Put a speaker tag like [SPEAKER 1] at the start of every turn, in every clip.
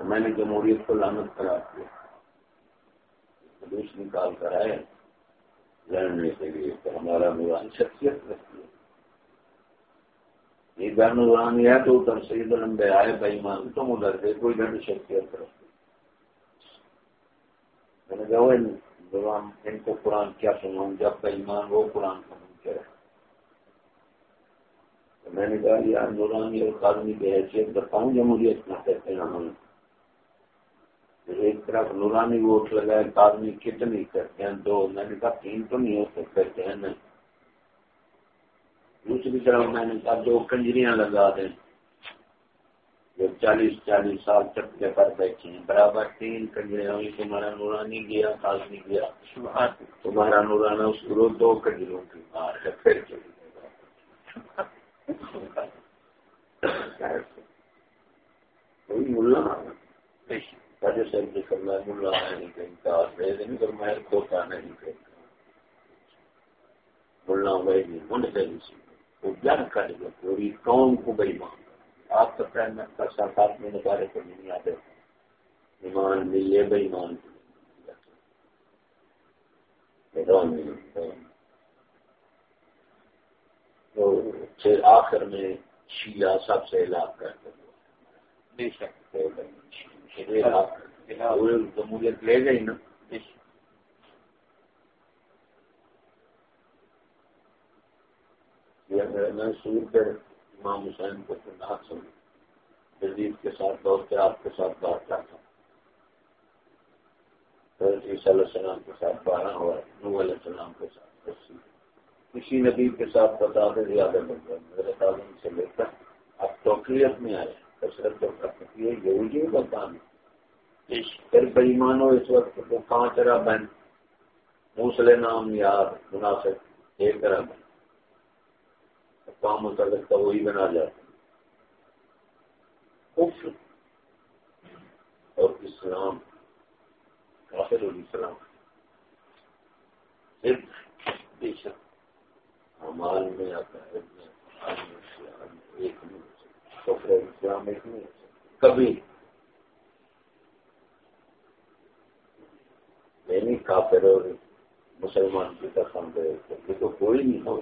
[SPEAKER 1] میں نے جمہوریت کو لانت کرا دیا نکال کر آئے۔ لڑنے کے لیے تو ہمارا نوران شخصیت رکھتی ہے۔ یہ بین نورانی ہے تو ادھر سے ادھر لمبے آئے، بھائی مان، تم ادھر سے کوئی گھر شخصیت رکھتی۔ میں نے کہا ان کو قرآن کیا سناؤں؟ جب کا ایمان وہ قرآن کا منکر ہے؟ میں نے کہا یار نورانی اور قادمی کی حیثیت بتاؤں جمہوریت میں کہتے ہیں ہم۔ ایک طرف نورانی ووٹ لگائے قادمی کتنی کرتے ہیں؟ دو۔ میں نے کہا تین تو نہیں ہوتے کہتے ہیں دوسری طرف میں نے کہا دو کنجریاں لگا دیں۔ جو چالیس چالیس سال چپکے پر بیٹھے ہیں برابر تین کنجریاں ہوئی تمہارا نورانی گیا قادمی گیا۔ تمہارا نورانا اس کو دو کنجروں کی مار ہے پھر چلی کوئی ملا سر جی کرنا ملا نہیں کہیں کر میں کھوتا نہیں کہیں ملا بھائی نہیں من سے۔ وہ جان کر گیا پوری قوم کو بھائی مان آپ کا پہن کا ساتھ آپ میں نکالے کو نہیں آتے ایمان ملے بھائی مان تو پھر آخر میں شیعہ سب سے علاج کرتے بے شک۔ جمہوریت لے گئی نا۔ میں سور کر امام حسین کو نہ سن جدید کے ساتھ دوست آپ کے ساتھ بات کرتا عیسیٰ علیہ السلام کے ساتھ بارہ ہوا نو علیہ السلام کے ساتھ۔ کسی نبی کے ساتھ بتا دے زیادہ بن میرے تعلیم سے لے کر اب توقیت میں آئے۔ کثرت جو کرتی ہے کام ہے۔ پھر بےمانو اس وقت تو کہاں طرح بہن موسلے نام یار مناسب ایک طرح بہن کام متعلق کا وہی بنا جاتا اور اسلام کافر الاسلام صرف بے شک۔ مال میں آتا ہے ایک اسلام ایک نہیں کبھی۔ یعنی کافر اور مسلمان کی طرف یہ تو کوئی نہیں ہو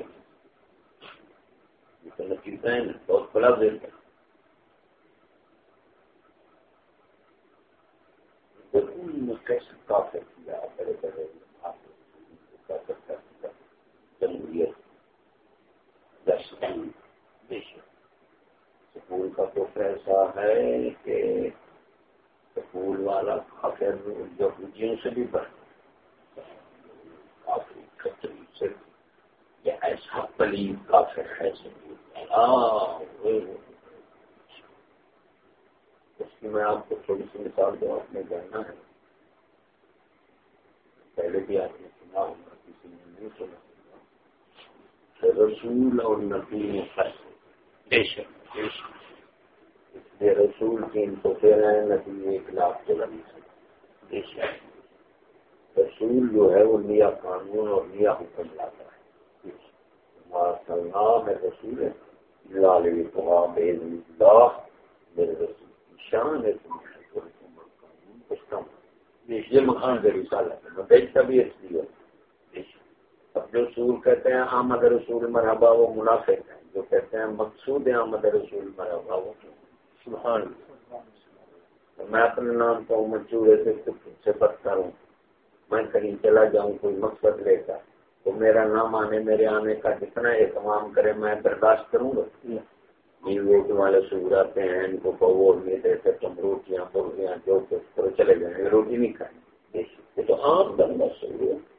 [SPEAKER 1] یہ تو نتیجہ ہے بہت بڑا دیر ہے۔ کیسے کافر کیا، بڑے بڑے جمہوریت سکول کا تو ایسا ہے کہ سکول والا کافر یہودیوں سے بھی بڑھ کافی خطری سے ایسا پلیب کافر ہے اس کی میں آپ کو تھوڑی سی مثال دوں آپ نے جاننا ہے۔ پہلے بھی آپ نے سنا ہوگا، کسی نے نہیں سنا۔ رسول اور نبی بے شک بے شک۔ رسول تین سو تیرہ ہے نبی ایک لاکھ چودہ بے شک۔ رسول جو ہے وہ نیا قانون اور نیا حکم لاتا ہے۔ ہمارا نام ہے رسول ہے لال بے اللہ میرے رسول کی شان ہے یہ مکان کا ہے۔ میں بیچتا بھی اس لیے اب جو رسول کہتے ہیں آمد رسول مرحبا وہ منافق ہیں۔ جو کہتے ہیں مقصود آمد رسول مرحبا وہ سبحان میں اپنے نام کو مجھے سے بدتا ہوں۔ میں کہیں چلا جاؤں کوئی مقصد لے کر۔ تو میرا نام آنے میرے آنے کا جتنا اہتمام کرے میں برداشت کروں گا۔ نیل ووٹ والے سور آتے ہیں ان کو ووٹ نہیں دیتے تم روٹیاں برگیاں جو کچھ چلے گئے روٹی نہیں کھائیں۔ یہ تو عام بندہ سور ہے۔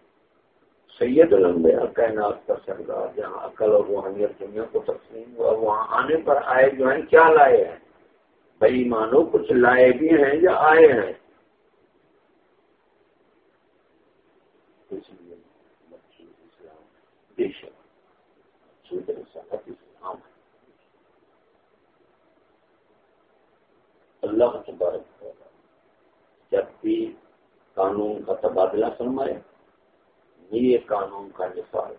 [SPEAKER 1] سید الانبیاء، کائنات کا سردار، جہاں عقل اور روحانیت دنیا کو تقسیم ہوا، وہاں آنے پر آئے جو ہیں، کیا لائے ہیں؟ بھائی مانو کچھ لائے بھی ہیں یا آئے ہیں؟ اللہ تبارک جب بھی قانون کا تبادلہ فرمائے یہ قانون کا نفاذ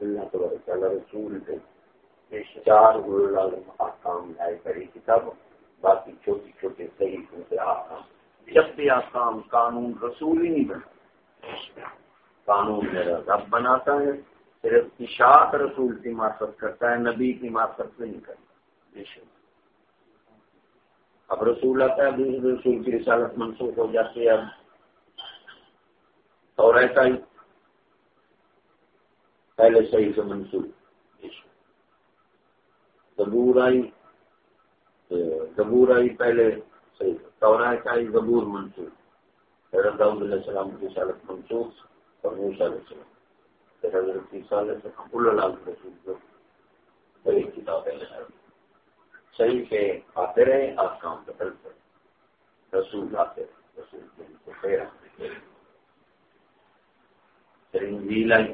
[SPEAKER 1] اللہ تعالیٰ رسول چار احکام سمجھائے پڑی کتاب، باقی چھوٹی چھوٹے صحیح سے آکام۔ جب بھی آکام قانون رسول ہی نہیں بنا قانون میرا رب بناتا ہے، صرف اشاعت رسول کی معرفت کرتا ہے، نبی کی معرفت نہیں کرتا۔ بے شک۔ اب رسول آتا ہے دوسرے رسول کی رسالت منسوخ ہو جاتی ہے، اب اور ایسا ہی پہلے صحیح سے منسوخ زبور آئی زبور آئی پہلے صحیح تورائت آئی زبور منسوخ۔ حضرت داؤد علیہ السلام کی رسالت منسوخ اور موسیٰ علیہ السلام۔ پھر حضرت عیسیٰ علیہ السلام اللہ رسول جو صحیح کتاب ہے۔ صحیح سے آتے رہے آپ کام بدلتے رسول آتے رسول کے ان کو پھر پھر انجیل آئی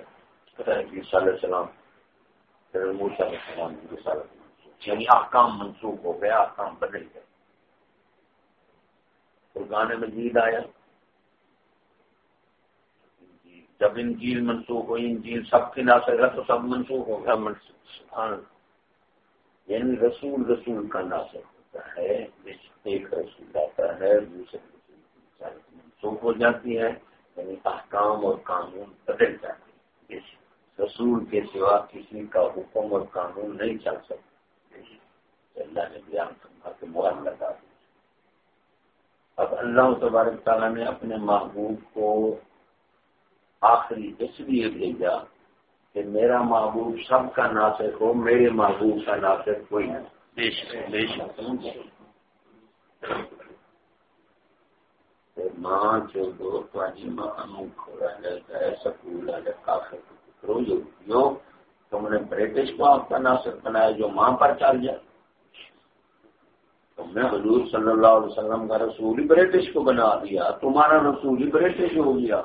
[SPEAKER 1] عیسیٰ علیہ السلام، پھر موسیٰ علیہ السلام کی رسالت یعنی احکام منسوخ ہو گیا احکام بدل گئے۔ قرآن مجید آیا۔ جب انجیل منسوخ ہوئی، انجیل سب کے ناصر ہے تو سب منسوخ ہو گیا سبحان یعنی رسول رسول کا ناصر ہوتا ہے، ایک رسول آتا ہے، دوسرے رسول کی منسوخ ہو جاتی ہے۔ یعنی احکام اور قانون بدل جاتے رسول کے سوا کسی کا حکم اور قانون نہیں چل سکتے اللہ نے بیان کہ مواد لگا دی اب اللہ تبارک تعالیٰ نے اپنے محبوب کو آخری اس لیے بھیجا کہ میرا محبوب سب کا ناصر ہو میرے محبوب کا ناصر کوئی نہیں۔ ماں جو دو ماں کھوڑا رہتا ہے سکول کافی جو تم نے برٹش کو آپ کا ناصر بنایا، جو ماں پر چل جائے۔ تم نے حضور صلی اللہ علیہ وسلم کا رسول ہی برٹش کو بنا دیا۔ تمہارا رسول ہی برٹش ہو گیا۔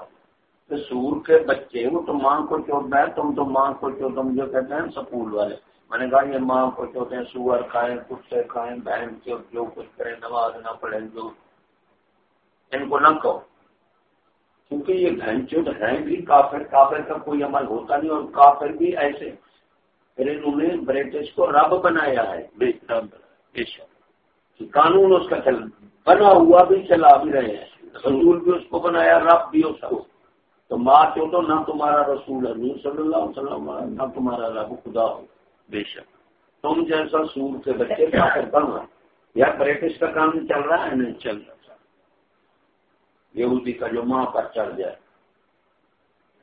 [SPEAKER 1] سور کے بچے، وہ تو ماں کو چوٹ ہے، تم تو ماں کو چو تم جو کہتے ہیں سکول والے۔ میں نے کہا، یہ ماں کو چوتے ہیں، سور کھائیں، کتے کھائیں، بہن کے جو کچھ کریں، نماز نہ پڑھیں، جو ان کو نہ کہو۔ کیونکہ یہ بہن چوٹ ہیں بھی، کافر کافر کا کوئی عمل ہوتا نہیں، اور کافر بھی ایسے۔ پھر انہوں نے برٹش کو رب بنایا ہے۔ قانون اس کا چل، بنا ہوا بھی، چلا بھی رہے ہیں۔ رسول بھی اس کو بنایا، رب بھی اس کو۔ تو ماں کیوں نہ تمہارا رسول حضور صلی اللہ علیہ وسلم، نہ تمہارا رب، خدا ہو۔ بے شک۔ تم جیسا سور کے بچے بڑھنا یا برٹش کا کام چل رہا ہے؟ نہیں چل رہا۔ یہودی کا جو ماں پر چل جائے۔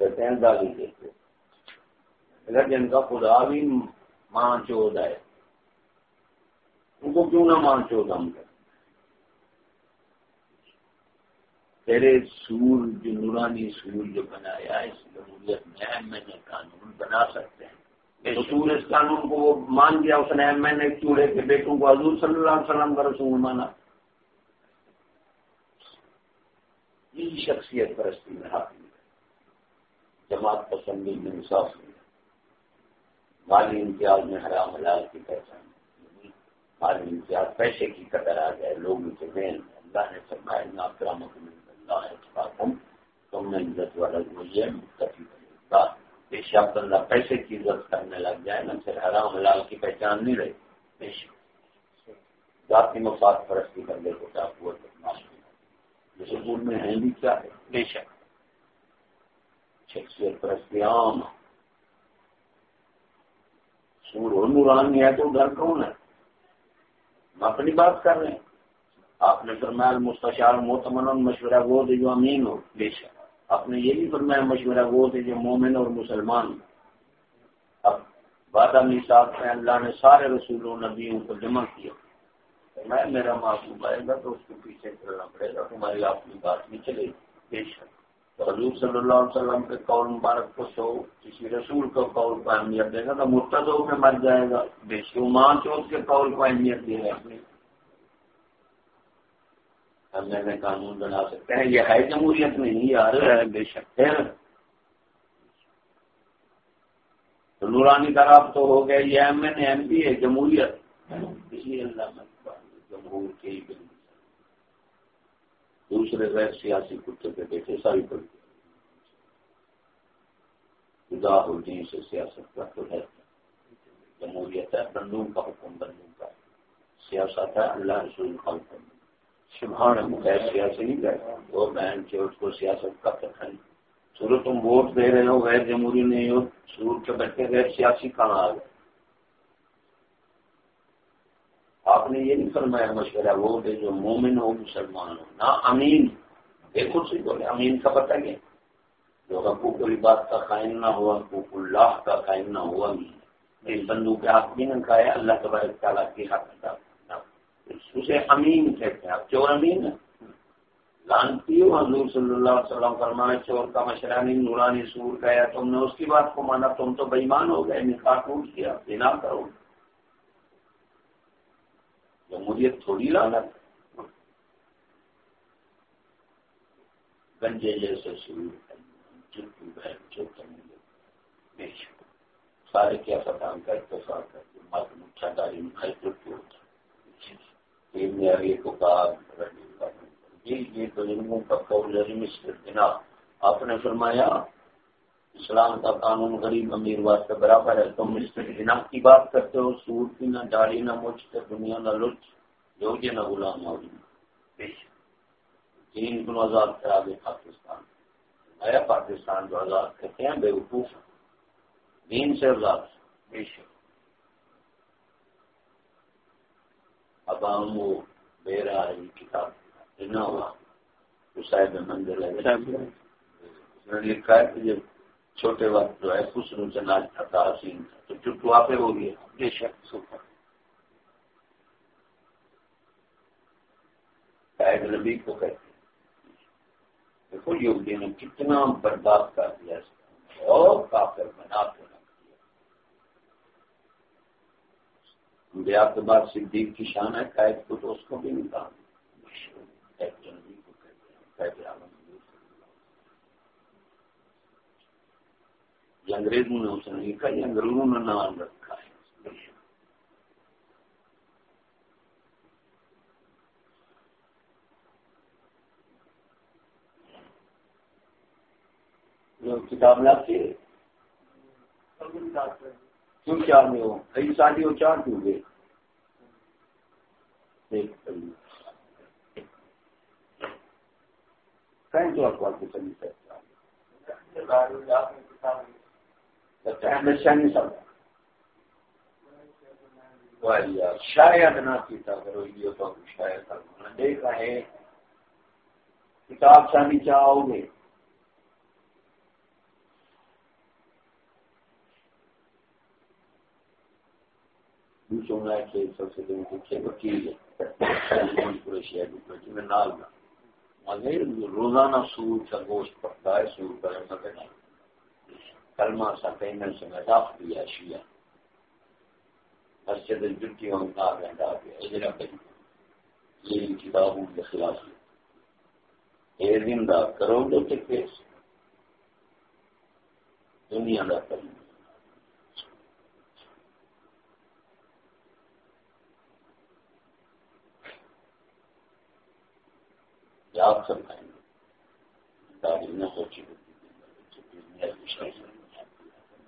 [SPEAKER 1] کہتے ہیں دادی دیکھتے اگر جن کا خدا بھی ماں چود ہے، ان کو کیوں نہ ماں چود ہم کر تیرے سور جو نورانی سور جو بنایا اس جمہوریت میں ایم این اے قانون بنا سکتے ہیں۔ سور اس قانون کو وہ مان گیا اس نے ایم این اے چوڑے کے بیٹوں کو حضور صلی اللہ علیہ وسلم کا رسول مانا۔ یہ شخصیت پرستی میں حاصل ہے جماعت پسندی میں انصاف ملا مالی امتیاز میں حرام حلال کی پہچان مالی امتیاز پیسے کی قدر آ جائے، لوگوں کے مین اللہ نے فرمایا، نا کرامت میں تم نے عزت والا بے شک اللہ پیسے کی عزت کرنے لگ جائے نا پھر حرام حلال کی پہچان نہیں رہی بے شک۔ ذاتی مفاد پرستی کرنے کو کیا ہوا جس سکول میں ہیں بھی کیا ہے؟ بے شک۔ شخصیت پرستی عام سور ہو نورانی ہے تو گھر کون ہے؟ ہم اپنی بات کر رہے ہیں۔ آپ نے فرمایا مستشار محتمن مشورہ وہ دے جو امین ہو۔ بے شک۔ آپ نے یہ بھی فرمایا مشورہ وہ دے جو مومن اور مسلمان۔ اب بادہ میساک میں اللہ نے سارے رسولوں نبیوں کو جمع کیا۔ میں میرا معصوم آئے گا تو اس کے پیچھے چلنا پڑے گا، تمہاری اپنی بات نہیں چلے گی، بے شک۔ تو حضور صلی اللہ علیہ وسلم کے قول مبارک کو سو، کسی رسول کو قول کو اہمیت دے گا تو مرتدوں میں مر جائے گا۔ بے شک ماں چوتھ کے قول کو اہمیت دے گا اپنی میں قانون بنا سکتے ہیں۔ یہ ہے جمہوریت نہیں یار بے شک ہے۔ تو نورانی طرف تو ہو گیا یہ ایم این، ایم پی ہے جمہوریت۔ اس لیے اللہ جمہور کے ہی دوسرے غیر سیاسی کتے کے بیٹے، ساری پڑتی خدا الدین سے سیاست کا تو ہے۔ جمہوریت ہے، بندوق کا حکم، بندوق کا۔ سیاست ہے، اللہ رسول خلق سبحان غیر سیاسی نہیں کہتا وہ بہن کے اس کو سیاست کا پتہ نہیں۔ سورو تم ووٹ دے رہے ہو، غیر جمہوری نہیں ہو۔ سور کے بچے غیر سیاسی کہاں آ گئے آپ نے یہ نہیں فرمایا مشورہ، وہ دے جو مومن ہو، مسلمان ہو۔ نہ امین۔ بالکل صحیح بولے امین کا پتہ کیا جو حقوق بات کا قائم نہ ہوا حقوق اللہ کا قائم نہ ہوا، نہیں۔ اس بندو کے حق بھی نہ کھایا، اللہ تبارک تعالیٰ کی حق اسے امین کہتے ہیں۔ آپ چور امین لانتی ہو، حضور صلی اللہ علیہ وسلم فرمانے چور کا مشرانی نورانی سور گیا، تم نے اس کی بات کو مانا، تم تو بےمان ہو گئے، نکاح ٹوٹ کیا بنا کرو۔ جمہوریت تھوڑی لانت گنجے جیسے شروع سارے کیا فتح کر تو ساتھ کر مت مچھا داری میں یہ بزرگوں کا قول بنا۔ آپ نے فرمایا اسلام کا قانون غریب امیر واسطے برابر ہے۔ تم مسٹر بنا کی بات کرتے ہو سور کی نہ ڈاڑی نہ مچھ دنیا نہ لچ جو یہ نہ غلام ہو تین کو آزاد کرا دے پاکستان۔ آیا پاکستان جو آزاد کرتے ہیں؟ بے وقوف۔ دین سے آزاد۔ بے شک۔ اب ہم وہ بے رہا ہے کتاب لکھنا ہوا۔ صاحب منظر ہے۔ لکھا ہے کہ جب چھوٹے وقت جو ہے، خوش روم سے ناچ تھا حسین تو چٹو آپ ہو گیا بے شک سفر شاید نبی کو کہتے دیکھو یوگی نے کتنا برباد کر دیا۔ اور کافر بنا کر آپ کے بعد صدیق کی شان ہے قید کو تو اس کو بھی نہیں کہا۔ یہ انگریزوں نے اسے نہیں کہا، یہ انگریزوں نے نام رکھا ہے۔ کتاب لاتے کیوں چار میں ہو کئی شادی ہو چار کیوں گے کہیں تو اخبار کو چلی سکتا ہمیشہ نہیں سب شاید نہ پیتا کرو یہ تو شاید دیکھا ہے کتاب شانی چاہو گے کہ سب سے وکیل پورے شہر میں نال روزانہ سور کا گوشت پڑتا ہے سور کا نہیں کلمہ سا کہیں سے میں ڈاک دیا شیا مسجد جٹی ہوں گا گھنٹہ گیا یہ کتابوں کے خلاف یہ زندہ کرو دو کیس دنیا کا کرنا آپ سمجھائیں۔ گے تعلیم نہ سوچی۔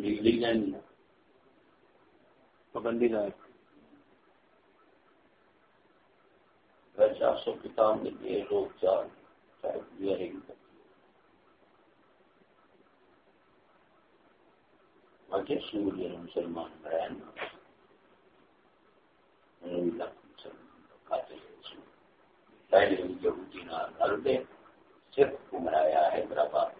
[SPEAKER 1] نکلی پابندی نہ چار سو کتاب میں دیے لوگ چار شاید باقی سور مسلمان برائن پہلے یہودی نہ صرف گمرایا حیدرآباد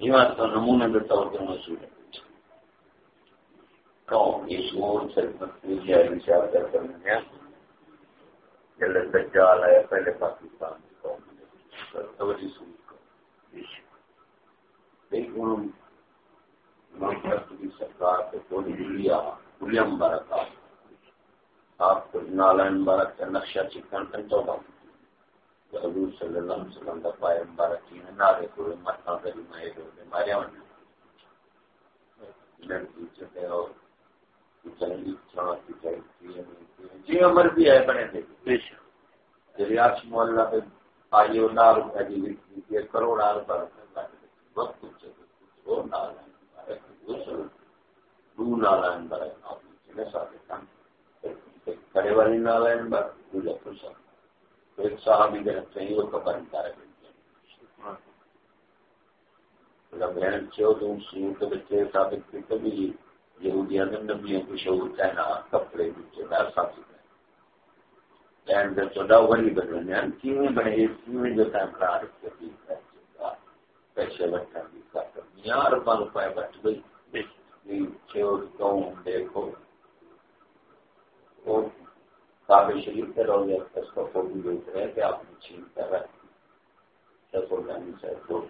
[SPEAKER 1] یہ بات تو نمونہ کے طور پر مسئول ہے کون سے انشاء کر جلد دجال پہلے پاکستان کی قوم توجہ سن کو لیکن کی سرکار کو کوئی ولیم آپ کو نالا مبارک کا نقشہ چکن کن حضور صلی اللہ علیہ وسلم کا پائے مبارک کی نارے کو متنا کری مائے دو بیماریاں لڑکی چکے اور چھاں کی چاہیے جی عمر بھی ہے بنے تھے۔ ریاض محلہ پہ آئیے وہ جی کروڑ آل پر وقت کچھ اور نال ہے دو نال ہے اندر ہے آپ نے ساتھ کام کڑے والی ہے اندر دوجا پرسا ایک صاحب ہی رکھتے وہ کبر انتارے بہن چو تم کے بچے ثابت کرتے بھی یہودیاں نے نبیوں کو شعور کہنا، کپڑے بچے دار ساتھ وہی بنے جو ٹائم کرا رکھتے پیسے بھی روپئے روپئے بٹ گئی۔ چور قوم دیکھو۔ وہ کابل شریف رہو گیا اس کا فوٹو دیکھ رہے کہ آپ نے چھین کر رکھ سو گانی سے دو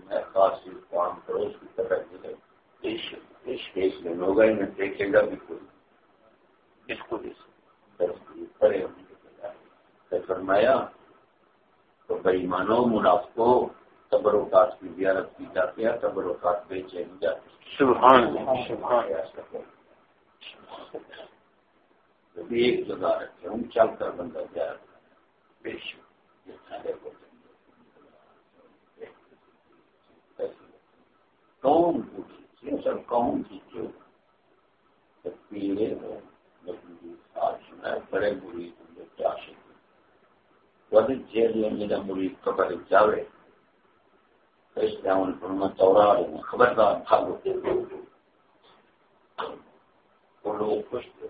[SPEAKER 1] میں خاص کام کرو اس کی طرح ہوگا۔ ہی میں دیکھے گا بھی کوئی۔ اس کو کھڑے ہونے فرمایا تو بھائی مانو منافقو تبروکات کی زیارت کی جاتی ہے تبروکات بیچے نہیں جاتی ایک جگہ رکھے ہوں چل کر بندہ زیارت بے شک کون پوچھی سر کون کی کیوں؟ بڑے بری میرا قبر جاوے خبردار بھاگو لوگ خوش تھے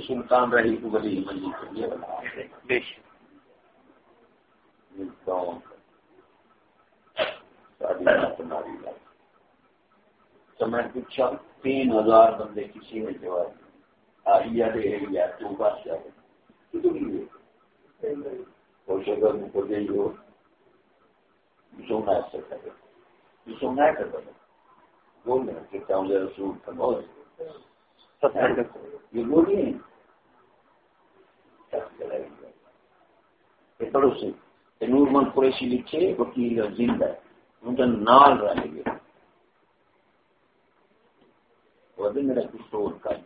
[SPEAKER 1] سلطان رہی تو بڑی منجی کریے تو میں پوچھا تین ہزار بندے کسی نے جواب آئیا دے گیا تو بس جائے کو دے جو سونا سے کرے سونا ہے کر بول رہے کہ چاہوں گا رسول کا بہت یہ بولیے پڑوسی نور من قریشی لکھے وکیل زندہ ہے۔ نال رہے گے میرا کشور کر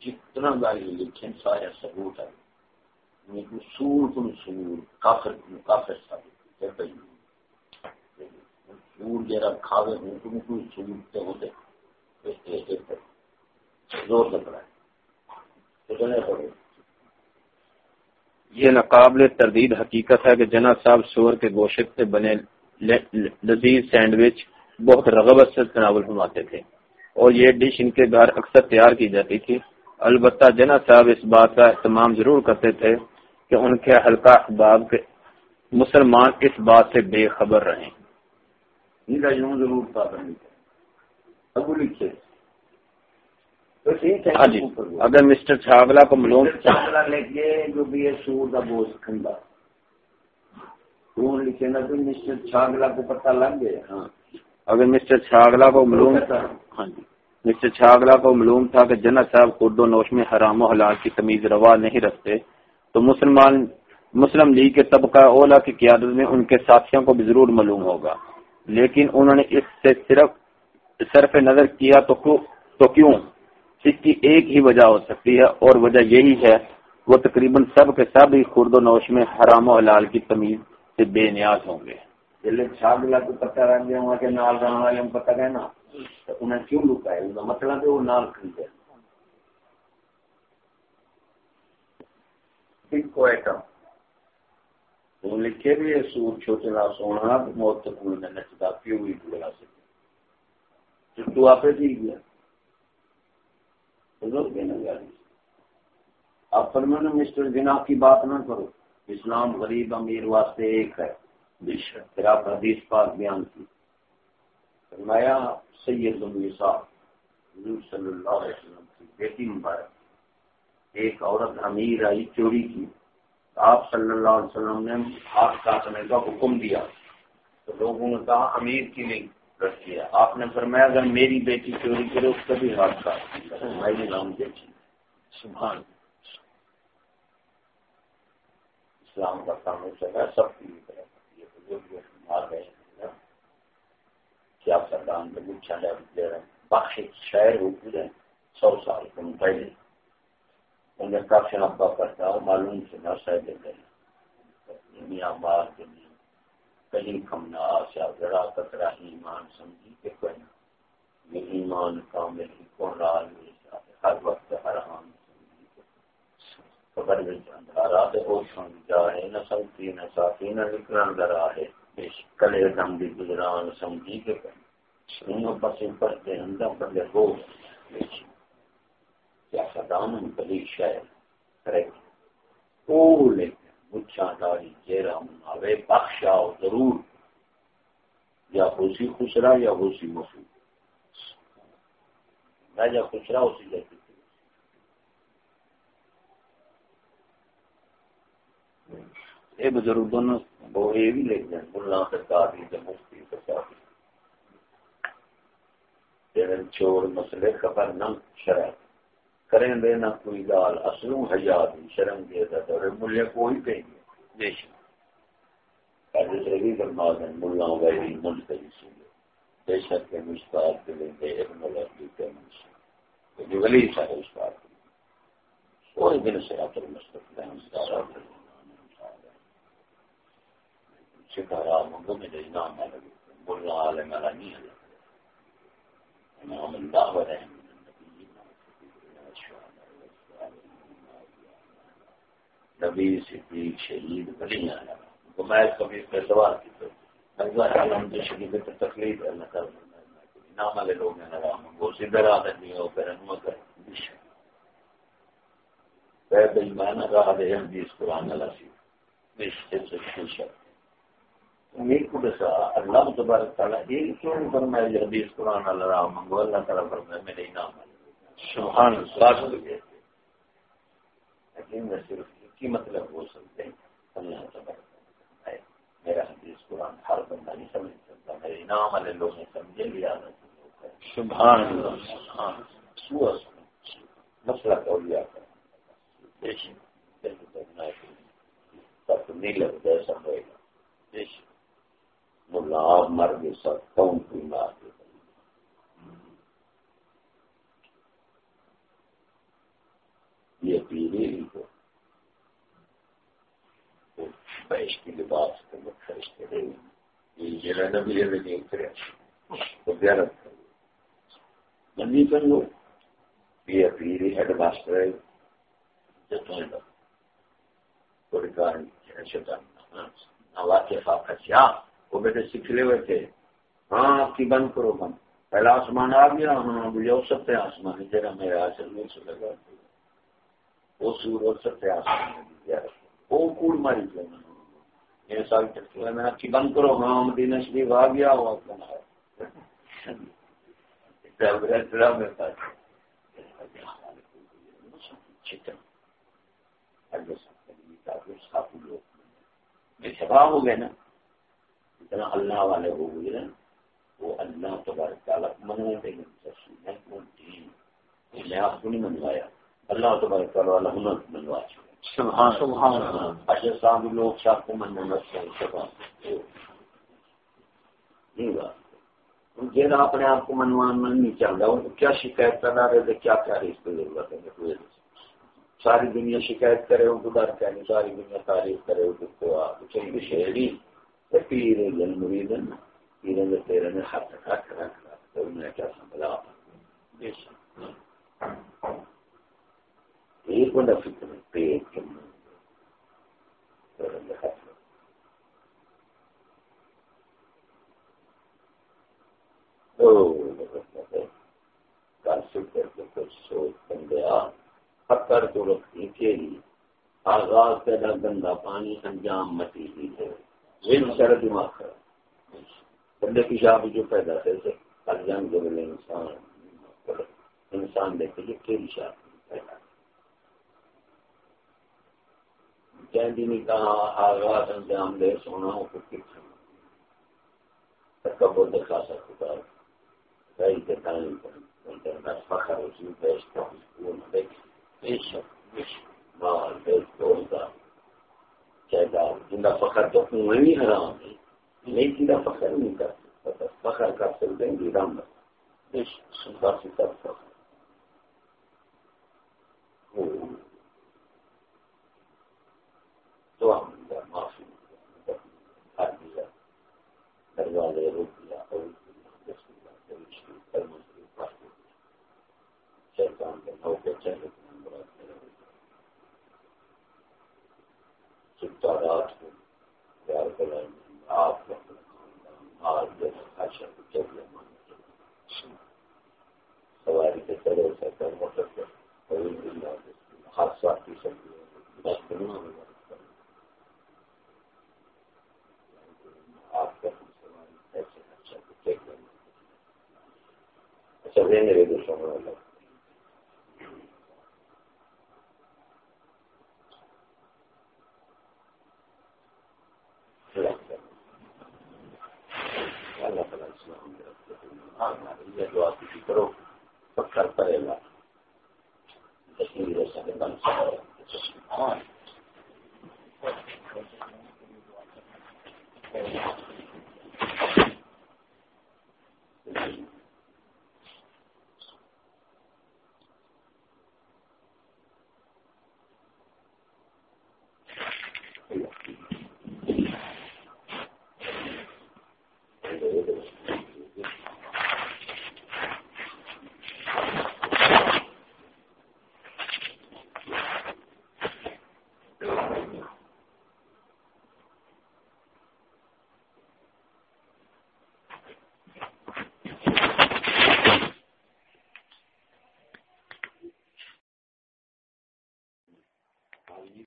[SPEAKER 1] جتنا گالی لکھے سارا ثبوت ہے۔ سور تم سور کافر کافر ثابت سور جرا کھاوے ہوں، تم کوئی سور ہوتے۔ زور لگ رہا ہے
[SPEAKER 2] یہ ناقابل تردید حقیقت ہے کہ جنا صاحب سور کے گوشت سے بنے لذیذ سینڈوچ بہت رغبت سے تناول فرماتے تھے۔ اور یہ ڈش ان کے گھر اکثر تیار کی جاتی تھی۔ البتہ جنا صاحب اس بات کا اہتمام ضرور کرتے تھے کہ ان کے حلقہ احباب کے مسلمان اس بات سے بے خبر رہیں۔
[SPEAKER 1] ضرور
[SPEAKER 2] ہاں جی۔ اگر مسٹر چھاگلا کو ملوم
[SPEAKER 1] چھاگلا لکھے جو بھی سور کا بوس کھندا۔ لکھے نا تو مسٹر چھاگلا کو پتہ لگ گیا۔ ہاں۔
[SPEAKER 2] اگر مسٹر چھاگلا کو ملوم ہاں جی۔ مسٹر چھاگلا کو معلوم تھا کہ جنت صاحب خود و نوش میں حرام و حلال کی تمیز روا نہیں رکھتے تو مسلمان مسلم لیگ کے طبقہ اولا کی قیادت میں ان کے ساتھیوں کو بھی ضرور معلوم ہوگا۔ لیکن انہوں نے اس سے صرف صرف نظر کیا تو کیوں اس کی ایک ہی وجہ ہو سکتی ہے اور وجہ یہی ہے وہ تقریباً سب کے سب ہی خرد و نوش میں حرام و حلال کی تمیز سے بے نیاز ہوں گے۔
[SPEAKER 1] مطلب وہ لکھے بھی سور چھوٹے لا سونا موت نچتا پیو بھی بلا سکتے تو آپ ہی گیا آپ پر مسٹر جنا کی بات نہ کرو۔ اسلام غریب امیر واسطے ایک ہے۔ پھر آپ حدیث پاک بیان کی۔ فرمایا، سید النساء، حضور صلی اللہ علیہ وسلم کی بیٹی مبارک۔ ایک عورت، امیر آئی، چوری کی۔ آپ صلی اللہ علیہ وسلم نے ہاتھ کاٹنے کا حکم دیا۔ تو لوگوں نے کہا، امیر کی نہیں، رکھ دیا۔ آپ نے فرمایا، اگر میری بیٹی چوری کرے، اس کا بھی ہاتھ کاٹ میں نام دیکھی سبحان اسلام کا کام چلا سب کی یہ بزرگ گئے کیا سردان بگوچا رہے بخش شہر ہو گئے سو سال کم پہلے۔ انہیں کافی ابا کرتا ہوں، معلوم سے نہ سہ دے گئے دنیا مار دنیا کہیں کم نہ آسیا گڑا کترا ایمان سمجھی کہ کوئی یہ ایمان کامل ہی کون رہا ہر وقت ہر حام خبر میں اندھارا دے ہو سمجھ جا ہے، نہ سمجھی، نہ ساتھی، نہ نکلن درا ہے۔ بے کلے دم بھی گزران سمجھی کے کوئی سنوں پسے پڑھتے ہیں، اندر پڑھتے ہو بے کیا سدامن کلی شہر کرے۔ او لے مچھا داری چہرہ مناوے بخشاؤ ضرور یا خوشی خسرا یا خوشی مفید میں یا خسرا اسی جیسی
[SPEAKER 2] اے بزرگ دونوں
[SPEAKER 1] وہ یہ بھی لکھ دیں۔ ملا سرکار مفتی سرکار چور مسئلے خبر نہ شرح۔ کریں دے نہ کوئی گال اصلوں حیات شرم دے دا تو ملے کوئی پہ بے شک۔ سے بھی فرما دیں ملا غیری منتری سے۔ بے شک کے مشتاق کے لیں گے ابن الربی کے منشا جو ولی سا ہے اس بات کوئی دن سے آپ المستقل ہم سارا ستارہ منگو میں دے نام ہے ملا عالم عالمی ہے۔ نام اللہ رحمہ نبی صدیق شہید بلی آیا۔ تو میں کبھی پہ سوال کی تو الحمد شدید پہ تکلیف ہے نہ کر نام والے لوگ ہیں نرام وہ سدھر آدھے نہیں ہو پھر انو کر نہ رہا دے ہم جس قرآن اللہ سی امید کو بسا اللہ تبارک تعالیٰ یہ کیوں فرمایا جو حدیث قرآن اللہ رام منگو اللہ تعالیٰ فرمایا میرے نام سبحان اللہ۔ لیکن میں صرف کی مطلب ہو سکتے ہیں۔ اللہ تبارک ہے میرا حدیث قرآن ہر بندہ نہیں سمجھ سکتا۔ میرے انعام والے لوگ نے سمجھے لیا۔ سبحان اللہ۔ ہاں، مسئلہ کولیا کا سب نہیں لگتا ہے۔ سب ہوئے گا۔ ملا مر گئے سب کون کوئی مار دے یہ پیری کو بهشتی لباس که فرشته دی یہ رہنا بھی یہ نہیں کرے تو زیارت کرو کر لو۔ یہ ہیڈ ماسٹر ہے۔ کوئی شیطان ہاں۔ کیا؟ وہ بیٹے سیکھ لے ہوئے تھے۔ ہاں آپ کی بند کرو، بند۔ پہلا آسمان آ گیا۔ ہاں بجھا سکتے آسمان تیرا میرا اصل میں سے لگا وہ سور سکتے آسمان وہ کوڑ ماری تھے سال میں اچھی بند کرو ہاں مدینہ شریف آ گیا ہو اچھا، شفا ہو گئے نا اتنا اللہ والے ہو گئے نا، وہ اللہ تبارک تعالیٰ منوا میں آپ کو نہیں منوایا۔ اللہ تبارک تعالیٰ والا ہنر منوا چکا اچھا صاحب لوگ شاپ کو من جہاں اپنے آپ کو منوان من نہیں چل رہا وہ کیا شکایت کرنا رہے تھے کیا کیا اس کی ضرورت ہے ساری دنیا شکایت کرے ان کو ڈر کہ ساری دنیا تعریف کرے ان کو چاہیے شہری پیر جن مرید پیروں نے تیرے نے ہاتھ رکھ رکھ رکھ انہیں کیا سنبھلا ایک بڑا فکر پیٹ کے سوچ پتھر رکھتی کھیلی آغاز پیدا گندا پانی انجام مٹی کی ہے؟ وہ دماغ خراب بندے پیشاب جو پیدا تھے انجام جو انسان انسان دیکھتے کہ کھیلی شاپ پیدا چاندی نہیں کہا آغاز انجام دے سونا ہو تو تکبر دکھا سکتا کئی کے ٹائم پر۔ فخر اس میں وہ بے شک مال بیچ فخر تو کنویں بھی حرام ہے نہیں فخر نہیں کر سکتا فخر کر سکتے ہیں فخر۔ تو دے میرے دوستوں کو اللہ Thank you.